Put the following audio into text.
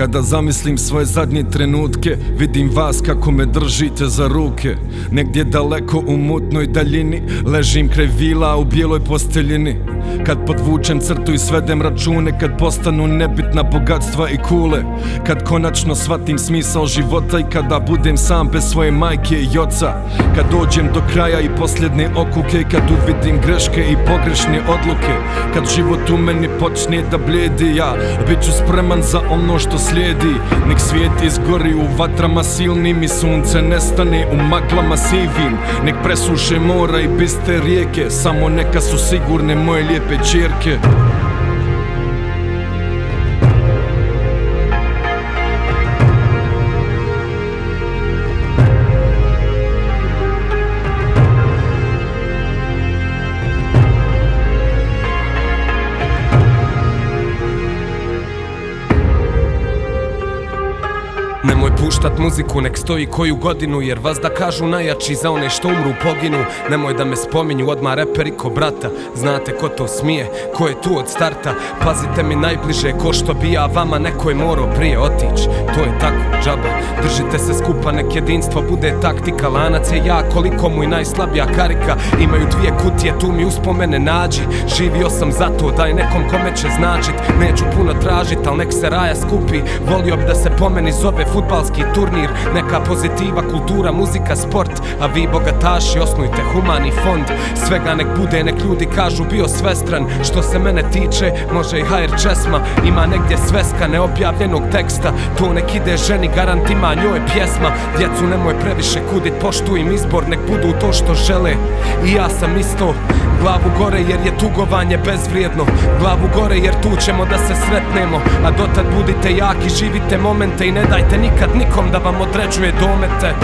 Kada zamislim svoje zadnje trenutke Vidim vas kako me držite za ruke. Negdje daleko u mutnoj daljini Ležim kraj vila u bijeloj posteljini. Kad podvučem crtu i svedem račune Kad postanu nebitna bogatstva i kule. Kad konačno shvatim smisao života I kada budem sam bez svoje majke i oca. Kad dođem do kraja i posljedne okuke Kad uvidim greške i pogrešne odluke. Kad život u meni počne da bljedi Ja bit ću spreman za ono što slijedi. Nek svijet izgori u vatrama silnim I sunce nestane u maglama sivim. Nek presuše mora i biste rijeke Samo neka su sigurne moje lijepe čirke puštat muziku, nek stoji koju godinu Jer vas da kažu najjači za one što umru poginu. Nemoj da me spominju odmah reperi ko brata. Znate ko to smije, ko je tu od starta? Pazite mi najbliže, ko što bi ja vama Neko je morao prije otić, to je tako, džaba. Držite se skupa, nek jedinstvo bude taktika. Lanac je ja, koliko mu i najslabija karika. Imaju dvije kutije, tu mi uspomene nađi. Živio sam zato, daj nekom kome će značit. Neću puno tražit, al nek se raja skupi. Volio bi da se po meni zove futbalski turnir Neka pozitiva, kultura, muzika, sport. A vi bogataši osnujte humani fond. Svega nek bude, nek ljudi kažu bio svestran. Što se mene tiče, može i HR česma. Ima negdje sveska neobjavljenog teksta. To nek ide ženi, garant ima njoj pjesma. Djecu nemoj previše kudit, poštujem izbor Nek budu to što žele. I ja sam isto Glavu gore jer je tugovanje bezvrijedno. Glavu gore jer tu ćemo da se sretnemo. A dotad budite jaki, živite momente I ne dajte nikad nikom da vam određuje domete